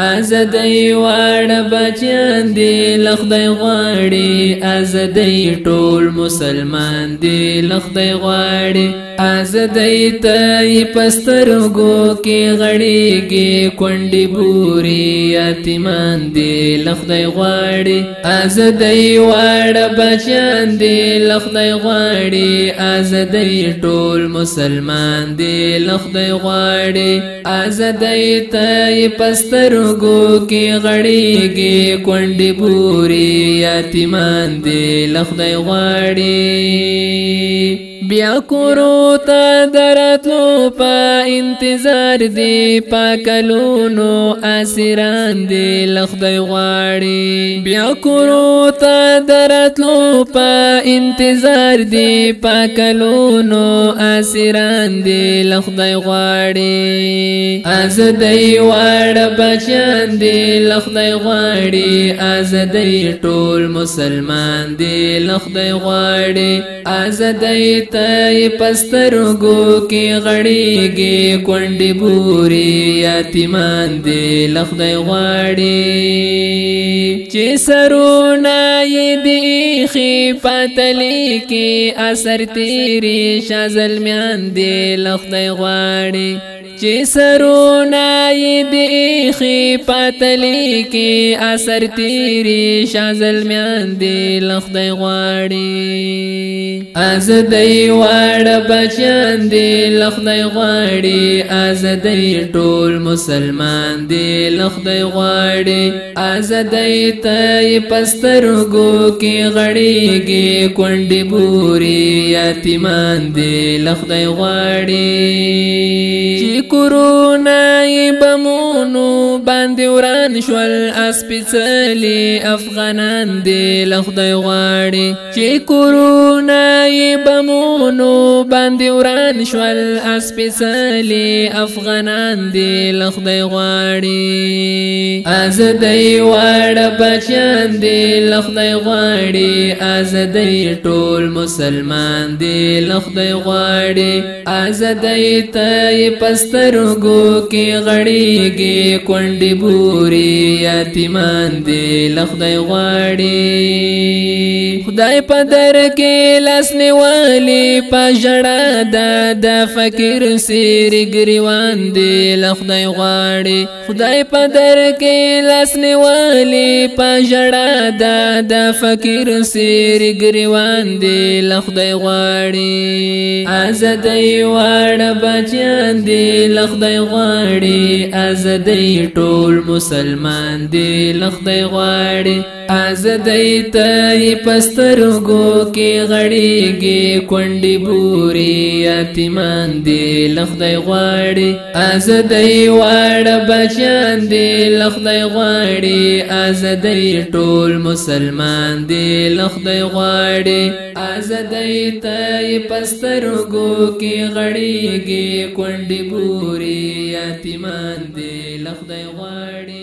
ازدی واړه بچان دی لخدای غواړي ازدی ټول مسلمان دی لخدای غواړي زدای ته پسترګو کې غړېږي کونډي بوري اتمان دی لخدای غواړي ازدای واړ بچان دی لخدای غواړي ازدای ټول مسلمان دی لخدای غواړي ازدای ته پسترګو کې غړېږي کونډي بوري اتمان دی لخدای غواړي بیا کورو تا درتلو په انتظار دی پاکلونو اسیران دی لخدای غواړي بیا کورو تا درتلو په انتظار دی پاکلونو اسیران دی لخدای غواړي از دای وړ بچان دی لخدای غواړي از دای ټول مسلمان دی لخدای غواړي از دای ته پسترګو کې غړېږي کونډې بوري یتیمان دی لخدای غواړي چې سرونه یې دی خې پتلې کې اثر تیری شازل میان دی لخدای غواړي چې سرونه د اخی پتلی کې اثر تیری شازل میان دی لخدای غواړي از دای وړ بچان دی لخدای غواړي از دای ټول مسلمان دی لخدای غواړي از دای تای پسترګو کې غړیږي کونډي بوري یتیمان دی لخدای غواړي کرونا بمونو باندې وران شول اسپیڅلي افغانان دی لخدای غواړي چې کرونا بمونو باندې وران شول اسپیڅلي افغانان دی لخدای غواړي ازدای وړ بچان دی لخدای غواړي ازدای ټول مسلمان دی لخدای غواړي ازدای ته پست سترګو کې غړېږي کونډې بوري یتیمان دی لخدای غواړي خدای په در کې لاس نیوالي په ژړا ده د فکر سیرې ګریوان دی لخدای غواړي خدای په در کې لاس نیوالي په ژړا ده د فکر سیرې ګریوان دی لخدای غواړي آزادې واړه بچان دی لخدای غواړي آزادۍ ټول مسلمان دی لخدای غواړي ازدای ته پسترګو کې غړېږي کونډي بوري یتیمان دی لخدای غواړي ازدای واړ بچان دی لخدای غواړي ازدای ټول مسلمان دی لخدای غواړي ازدای ته پسترګو کې غړېږي کونډي بوري یتیمان دی لخدای غواړي